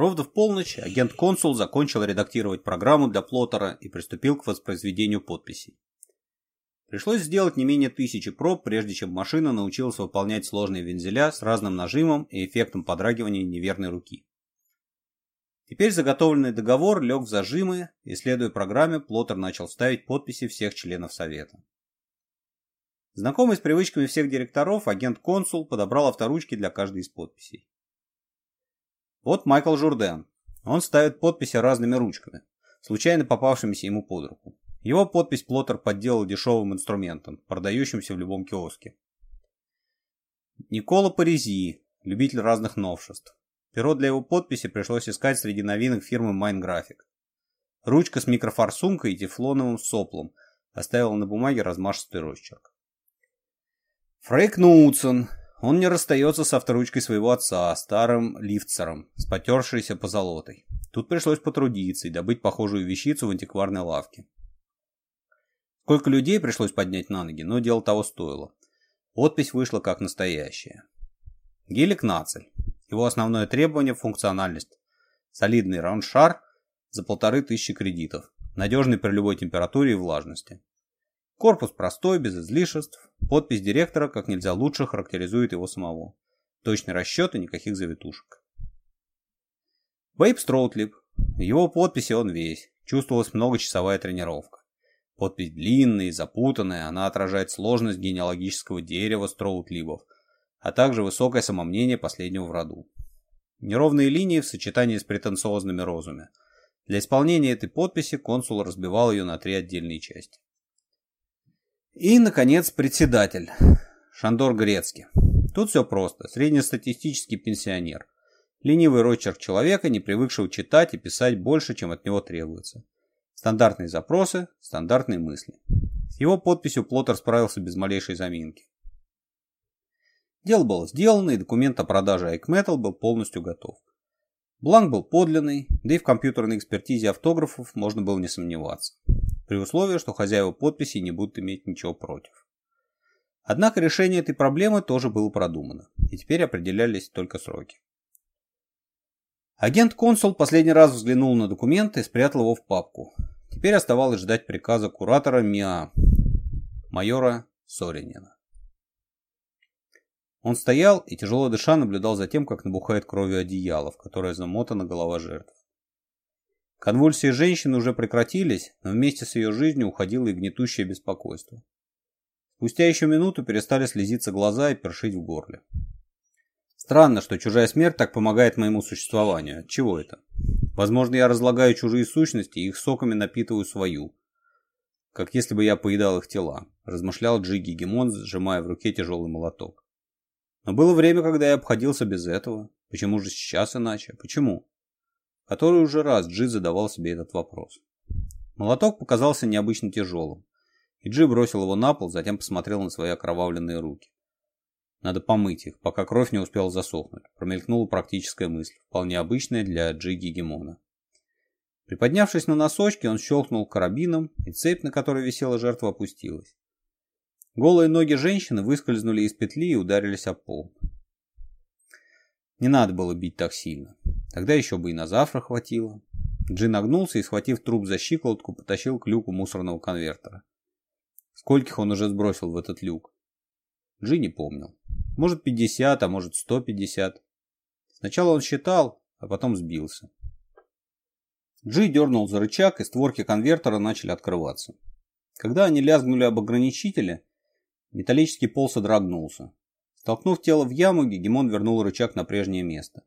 Ровно в полночь агент-консул закончил редактировать программу для плоттера и приступил к воспроизведению подписей. Пришлось сделать не менее тысячи проб, прежде чем машина научилась выполнять сложные вензеля с разным нажимом и эффектом подрагивания неверной руки. Теперь заготовленный договор лег в зажимы, и следуя программе, плоттер начал ставить подписи всех членов совета. Знакомый с привычками всех директоров, агент-консул подобрал авторучки для каждой из подписей. Вот Майкл Журден. Он ставит подписи разными ручками, случайно попавшимися ему под руку. Его подпись Плоттер подделал дешевым инструментом, продающимся в любом киоске. Никола Паризи, любитель разных новшеств. Перо для его подписи пришлось искать среди новинок фирмы Майнграфик. Ручка с микрофорсункой и тефлоновым соплом оставила на бумаге размашистый росчерк. Фрейк Нутсон, он не расстается со вторучкой своего отца, а старым лифтсером, с потершейся позолотой. Тут пришлось потрудиться и добыть похожую вещицу в антикварной лавке. Сколько людей пришлось поднять на ноги, но дело того стоило. Подпись вышла как настоящая. Гелик Нацель. Его основное требование – функциональность. Солидный раундшар за полторы тысячи кредитов. Надежный при любой температуре и влажности. Корпус простой, без излишеств, подпись директора как нельзя лучше характеризует его самого. Точный расчет и никаких завитушек. Бейб Строутлип. В его подписи он весь. Чувствовалась многочасовая тренировка. Подпись длинная и запутанная, она отражает сложность генеалогического дерева Строутлибов, а также высокое самомнение последнего в роду. Неровные линии в сочетании с претенциозными розами. Для исполнения этой подписи консул разбивал ее на три отдельные части. И, наконец, председатель Шандор Грецкий. Тут все просто. Среднестатистический пенсионер. Ленивый рочерк человека, не привыкшего читать и писать больше, чем от него требуется. Стандартные запросы, стандартные мысли. С его подписью Плотер справился без малейшей заминки. Дело было сделано, и документ о продаже айкметал был полностью готов. Бланк был подлинный, да и в компьютерной экспертизе автографов можно было не сомневаться при условии, что хозяева подписи не будут иметь ничего против. Однако решение этой проблемы тоже было продумано, и теперь определялись только сроки. Агент-консул последний раз взглянул на документ и спрятал его в папку. Теперь оставалось ждать приказа куратора МИА, майора Соринина. Он стоял и, тяжело дыша, наблюдал за тем, как набухает кровью одеяло, в которое замотана голова жертвы. Конвульсии женщины уже прекратились, но вместе с ее жизнью уходило и гнетущее беспокойство. Спустя еще минуту перестали слезиться глаза и першить в горле. Странно, что чужая смерть так помогает моему существованию. Чего это? Возможно, я разлагаю чужие сущности и их соками напитываю свою. Как если бы я поедал их тела, размышлял Джиги Гемон, сжимая в руке тяжелый молоток. Но было время, когда я обходился без этого. Почему же сейчас иначе? Почему? который уже раз Джи задавал себе этот вопрос. Молоток показался необычно тяжелым, и Джи бросил его на пол, затем посмотрел на свои окровавленные руки. Надо помыть их, пока кровь не успела засохнуть, промелькнула практическая мысль, вполне обычная для Джи Гегемона. Приподнявшись на носочки, он щелкнул карабином, и цепь, на которой висела жертва, опустилась. Голые ноги женщины выскользнули из петли и ударились о пол. Не надо было бить так сильно. Тогда еще бы и на завтра хватило. Джин нагнулся и, схватив труп за щиколотку, потащил к люку мусорного конвертера. Скольких он уже сбросил в этот люк? Джин не помнил. Может 50, а может 150. Сначала он считал, а потом сбился. Джи дернул за рычаг, и створки конвертера начали открываться. Когда они лязгнули об ограничителе, металлический пол содрогнулся. Столкнув тело в яму, Гегемон вернул рычаг на прежнее место.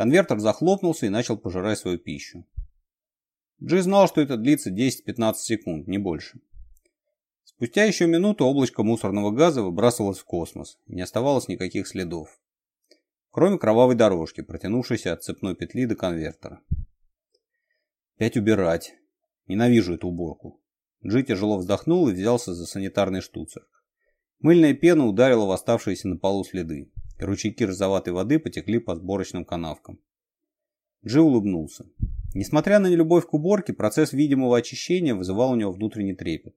Конвертер захлопнулся и начал пожирать свою пищу. Джи знал, что это длится 10-15 секунд, не больше. Спустя еще минуту облачко мусорного газа выбрасывалось в космос, и не оставалось никаких следов. Кроме кровавой дорожки, протянувшейся от цепной петли до конвертера. Пять убирать. Ненавижу эту уборку. Джи тяжело вздохнул и взялся за санитарный штуцер. Мыльная пена ударила в оставшиеся на полу следы и ручейки розоватой воды потекли по сборочным канавкам. Джи улыбнулся. Несмотря на нелюбовь к уборке, процесс видимого очищения вызывал у него внутренний трепет.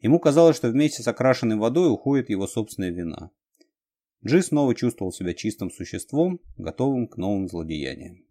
Ему казалось, что вместе с окрашенной водой уходит его собственная вина. Джи снова чувствовал себя чистым существом, готовым к новым злодеяниям.